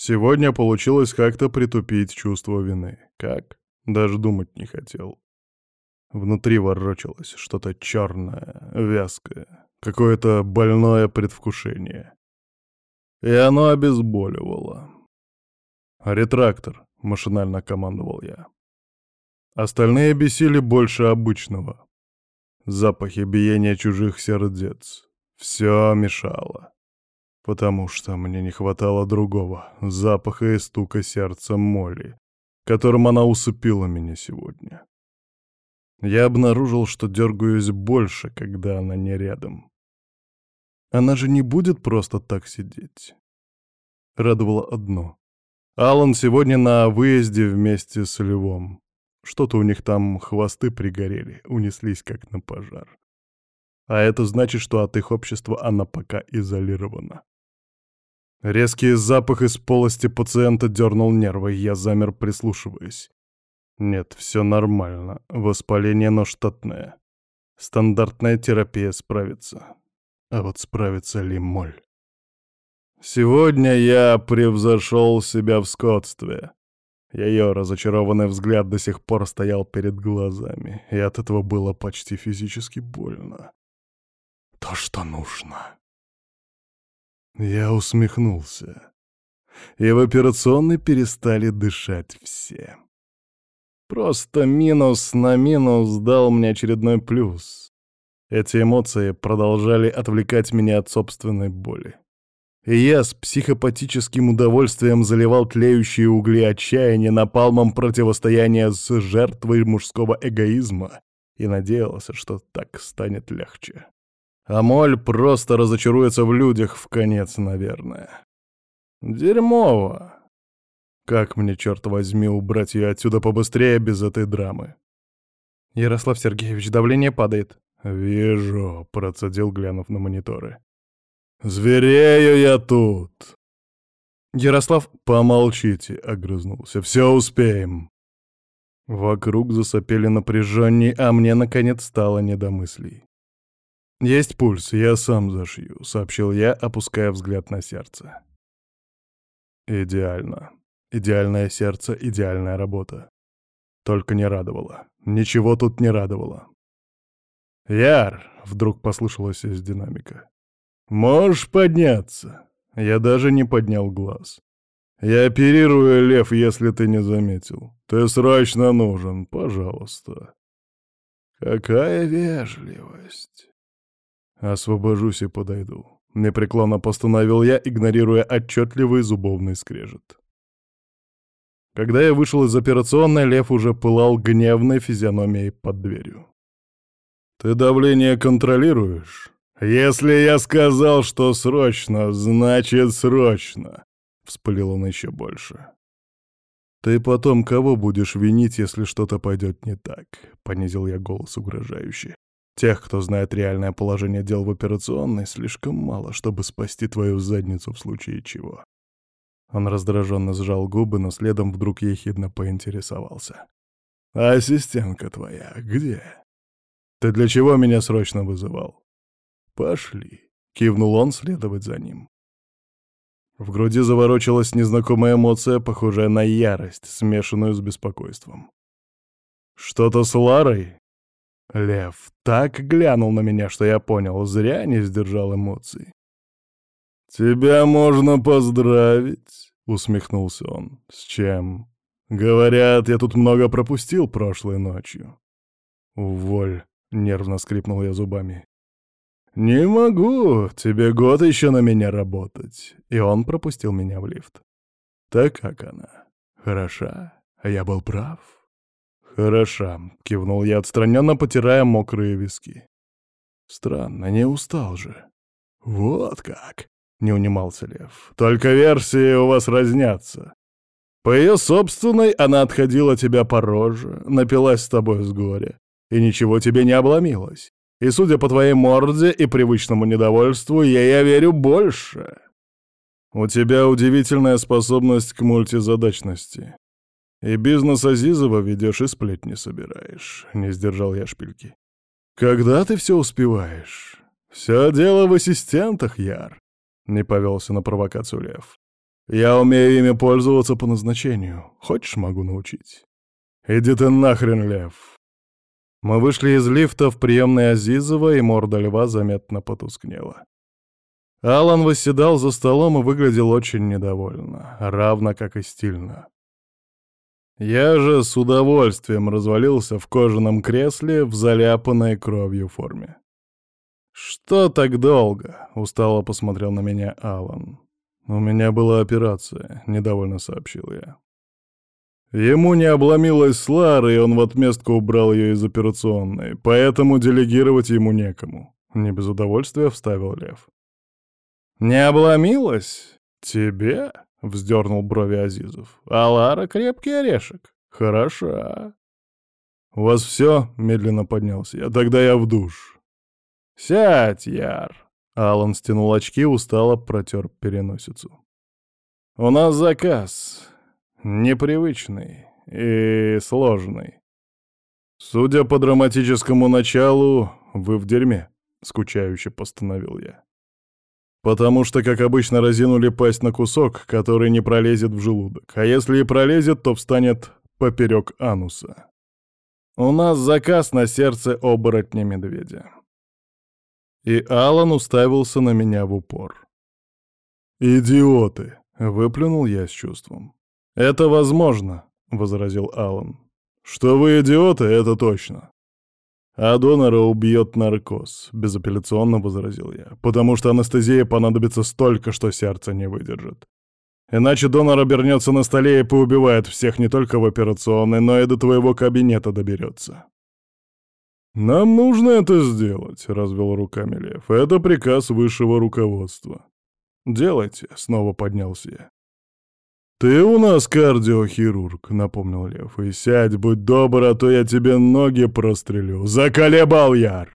Сегодня получилось как-то притупить чувство вины. Как? Даже думать не хотел. Внутри ворочалось что-то черное, вязкое, какое-то больное предвкушение. И оно обезболивало. «Ретрактор», — машинально командовал я. Остальные бесили больше обычного. Запахи биения чужих сердец. Все мешало. Потому что мне не хватало другого — запаха и стука сердца Молли, которым она усыпила меня сегодня. Я обнаружил, что дергаюсь больше, когда она не рядом. Она же не будет просто так сидеть. Радовало одно. Алан сегодня на выезде вместе с Львом. Что-то у них там хвосты пригорели, унеслись как на пожар. А это значит, что от их общества она пока изолирована. Резкий запах из полости пациента дернул нервы, я замер, прислушиваясь. Нет, все нормально. Воспаление, но штатное. Стандартная терапия справится. А вот справится ли моль? Сегодня я превзошел себя в скотстве. Ее разочарованный взгляд до сих пор стоял перед глазами, и от этого было почти физически больно. То, что нужно. Я усмехнулся. И в операционной перестали дышать все. Просто минус на минус дал мне очередной плюс. Эти эмоции продолжали отвлекать меня от собственной боли. И я с психопатическим удовольствием заливал тлеющие угли отчаяния напалмом противостояния с жертвой мужского эгоизма и надеялся, что так станет легче. А моль просто разочаруется в людях в конец, наверное. Дерьмово. Как мне, черт возьми, убрать ее отсюда побыстрее без этой драмы? Ярослав Сергеевич, давление падает. Вижу, процедил, глянув на мониторы. Зверею я тут. Ярослав, помолчите, огрызнулся. Все успеем. Вокруг засопели напряженней, а мне, наконец, стало не до мыслей. «Есть пульс, я сам зашью», — сообщил я, опуская взгляд на сердце. «Идеально. Идеальное сердце, идеальная работа. Только не радовало. Ничего тут не радовало. «Яр!» — вдруг послышалось из динамика. «Можешь подняться?» Я даже не поднял глаз. «Я оперирую, Лев, если ты не заметил. Ты срочно нужен, пожалуйста». «Какая вежливость!» «Освобожусь и подойду», — непреклонно постановил я, игнорируя отчетливый зубовный скрежет. Когда я вышел из операционной, Лев уже пылал гневной физиономией под дверью. «Ты давление контролируешь?» «Если я сказал, что срочно, значит срочно!» — вспылил он еще больше. «Ты потом кого будешь винить, если что-то пойдет не так?» — понизил я голос угрожающе. «Тех, кто знает реальное положение дел в операционной, слишком мало, чтобы спасти твою задницу в случае чего». Он раздраженно сжал губы, но следом вдруг ехидно поинтересовался. «А ассистентка твоя где? Ты для чего меня срочно вызывал?» «Пошли», — кивнул он следовать за ним. В груди заворочилась незнакомая эмоция, похожая на ярость, смешанную с беспокойством. «Что-то с Ларой?» Лев так глянул на меня, что я понял, зря не сдержал эмоций. «Тебя можно поздравить», — усмехнулся он. «С чем?» «Говорят, я тут много пропустил прошлой ночью». «Уволь», — нервно скрипнул я зубами. «Не могу, тебе год еще на меня работать». И он пропустил меня в лифт. «Так как она? Хороша? Я был прав?» «Хороша», — кивнул я, отстраненно потирая мокрые виски. «Странно, не устал же». «Вот как!» — не унимался Лев. «Только версии у вас разнятся. По ее собственной она отходила тебя по роже, напилась с тобой с горя, и ничего тебе не обломилось. И судя по твоей морде и привычному недовольству, я, я верю больше. У тебя удивительная способность к мультизадачности. И бизнес Азизова ведешь, и сплетни собираешь. Не сдержал я шпильки. Когда ты все успеваешь? Все дело в ассистентах, Яр. Не повелся на провокацию Лев. Я умею ими пользоваться по назначению. Хочешь, могу научить? Иди ты нахрен, Лев. Мы вышли из лифта в приемной Азизова, и морда льва заметно потускнела. Алан восседал за столом и выглядел очень недовольно, равно как и стильно. Я же с удовольствием развалился в кожаном кресле в заляпанной кровью форме. «Что так долго?» — устало посмотрел на меня Алан. «У меня была операция», — недовольно сообщил я. Ему не обломилась Слара, и он в отместку убрал ее из операционной, поэтому делегировать ему некому. Не без удовольствия вставил Лев. «Не обломилась? Тебе?» — вздернул брови Азизов. «А Лара крепкий орешек. Хороша». «У вас все?» — медленно поднялся я. «Тогда я в душ». «Сядь, Яр!» Алан стянул очки, устало протер переносицу. «У нас заказ. Непривычный и сложный. Судя по драматическому началу, вы в дерьме», — скучающе постановил я. Потому что, как обычно, разинули пасть на кусок, который не пролезет в желудок. А если и пролезет, то встанет поперек ануса. У нас заказ на сердце оборотня медведя. И Алан уставился на меня в упор. «Идиоты!» — выплюнул я с чувством. «Это возможно», — возразил Алан. «Что вы идиоты, это точно. «А донора убьет наркоз», — безапелляционно возразил я, «потому что анестезия понадобится столько, что сердце не выдержит. Иначе донор обернется на столе и поубивает всех не только в операционной, но и до твоего кабинета доберется». «Нам нужно это сделать», — развел руками Лев. «Это приказ высшего руководства». «Делайте», — снова поднялся я. «Ты у нас кардиохирург», — напомнил Лев. «И сядь, будь добр, а то я тебе ноги прострелю. Заколебал, Яр!»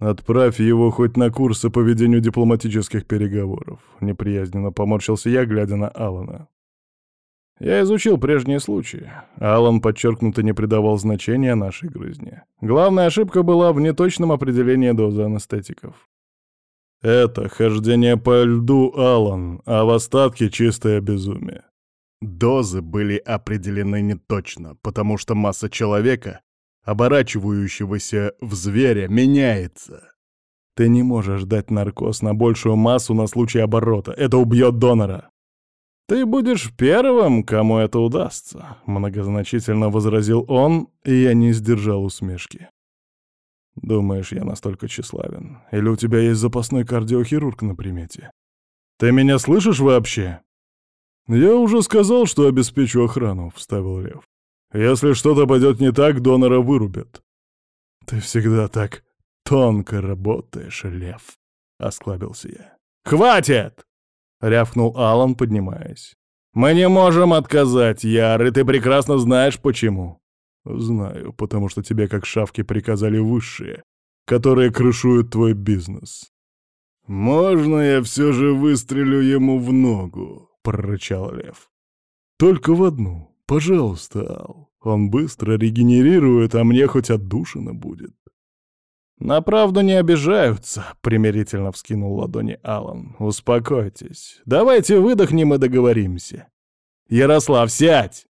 «Отправь его хоть на курсы по ведению дипломатических переговоров», — неприязненно поморщился я, глядя на Алана. Я изучил прежние случаи. Алан подчеркнуто не придавал значения нашей грызни. Главная ошибка была в неточном определении дозы анестетиков. Это хождение по льду, Алан, а в остатке чистое безумие. Дозы были определены неточно, потому что масса человека, оборачивающегося в зверя, меняется. Ты не можешь дать наркоз на большую массу на случай оборота. Это убьет донора. «Ты будешь первым, кому это удастся», — многозначительно возразил он, и я не сдержал усмешки. Думаешь, я настолько тщеславен? Или у тебя есть запасной кардиохирург на примете? Ты меня слышишь вообще? Я уже сказал, что обеспечу охрану, вставил Лев. Если что-то пойдет не так, донора вырубят. Ты всегда так тонко работаешь, Лев, осклабился я. Хватит! рявкнул Алан, поднимаясь. Мы не можем отказать, Яр, и ты прекрасно знаешь почему. «Знаю, потому что тебе как шавки приказали высшие, которые крышуют твой бизнес». «Можно я все же выстрелю ему в ногу?» — прорычал Лев. «Только в одну. Пожалуйста, Ал. Он быстро регенерирует, а мне хоть отдушина будет». «На правду не обижаются», — примирительно вскинул ладони Алан. «Успокойтесь. Давайте выдохнем и договоримся. Ярослав, сядь!»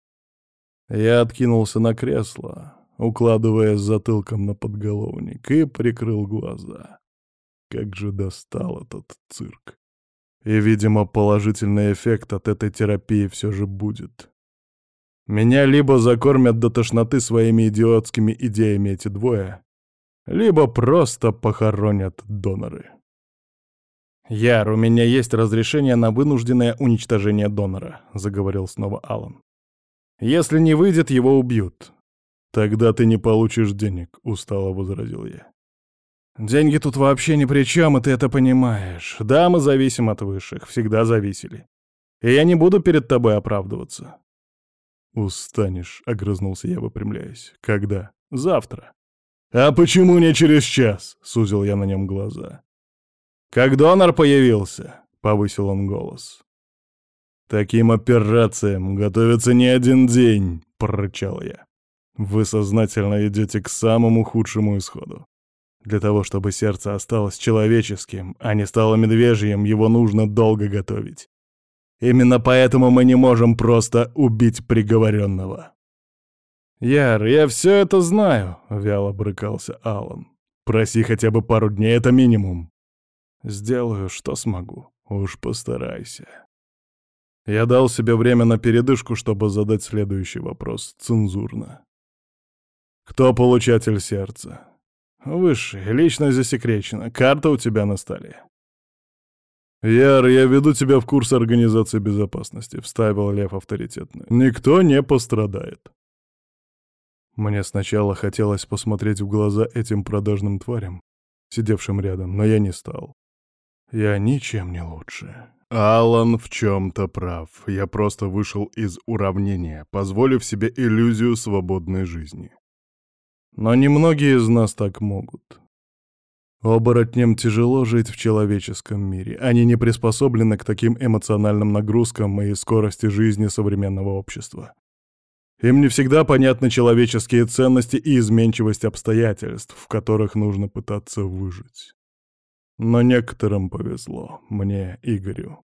Я откинулся на кресло, укладываясь затылком на подголовник, и прикрыл глаза. Как же достал этот цирк. И, видимо, положительный эффект от этой терапии все же будет. Меня либо закормят до тошноты своими идиотскими идеями эти двое, либо просто похоронят доноры. «Яр, у меня есть разрешение на вынужденное уничтожение донора», — заговорил снова Алан. Если не выйдет, его убьют. Тогда ты не получишь денег, устало возразил я. Деньги тут вообще ни при чем, и ты это понимаешь. Да, мы зависим от высших, всегда зависели. И я не буду перед тобой оправдываться. Устанешь, огрызнулся я, выпрямляясь. Когда? Завтра. А почему не через час? Сузил я на нем глаза. Как донор появился, повысил он голос. «Таким операциям готовится не один день», — прорычал я. «Вы сознательно идете к самому худшему исходу. Для того, чтобы сердце осталось человеческим, а не стало медвежьим, его нужно долго готовить. Именно поэтому мы не можем просто убить приговоренного. «Яр, я все это знаю», — вяло брыкался Алан. «Проси хотя бы пару дней, это минимум». «Сделаю, что смогу. Уж постарайся». Я дал себе время на передышку, чтобы задать следующий вопрос, цензурно. «Кто получатель сердца?» «Высший, лично засекречено. Карта у тебя на столе». «Яр, я веду тебя в курс организации безопасности», — вставил Лев авторитетно. «Никто не пострадает». Мне сначала хотелось посмотреть в глаза этим продажным тварям, сидевшим рядом, но я не стал. Я ничем не лучше. Алан в чем-то прав. Я просто вышел из уравнения, позволив себе иллюзию свободной жизни. Но немногие из нас так могут. Оборотням тяжело жить в человеческом мире. Они не приспособлены к таким эмоциональным нагрузкам и скорости жизни современного общества. Им не всегда понятны человеческие ценности и изменчивость обстоятельств, в которых нужно пытаться выжить. Но некоторым повезло, мне, Игорю.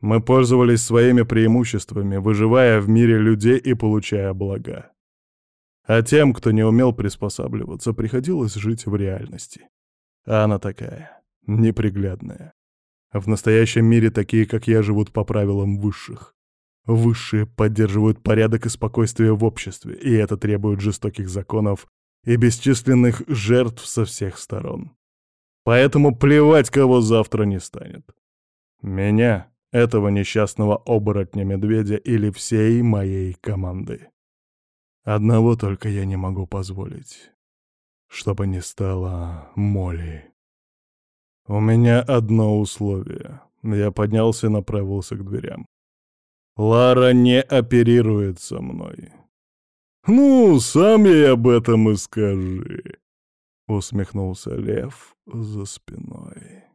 Мы пользовались своими преимуществами, выживая в мире людей и получая блага. А тем, кто не умел приспосабливаться, приходилось жить в реальности. А она такая, неприглядная. В настоящем мире такие, как я, живут по правилам высших. Высшие поддерживают порядок и спокойствие в обществе, и это требует жестоких законов и бесчисленных жертв со всех сторон. Поэтому плевать, кого завтра не станет. Меня, этого несчастного оборотня-медведя или всей моей команды. Одного только я не могу позволить. Чтобы не стало Молли. У меня одно условие. Я поднялся и направился к дверям. Лара не оперирует со мной. «Ну, сам ей об этом и скажи», — усмехнулся Лев за спиной.